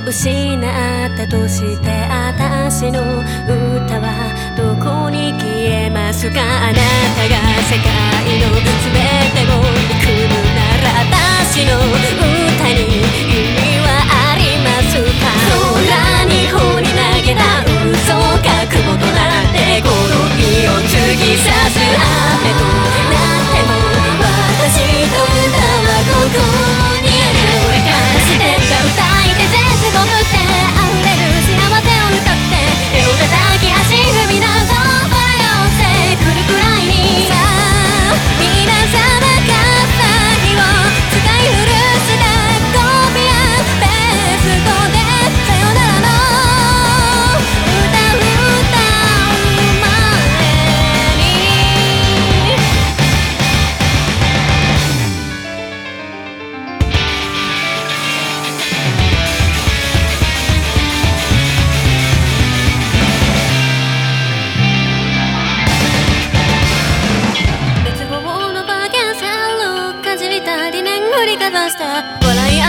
失ったとして私の歌はどこに消えますか？あなたが振りかざした。笑い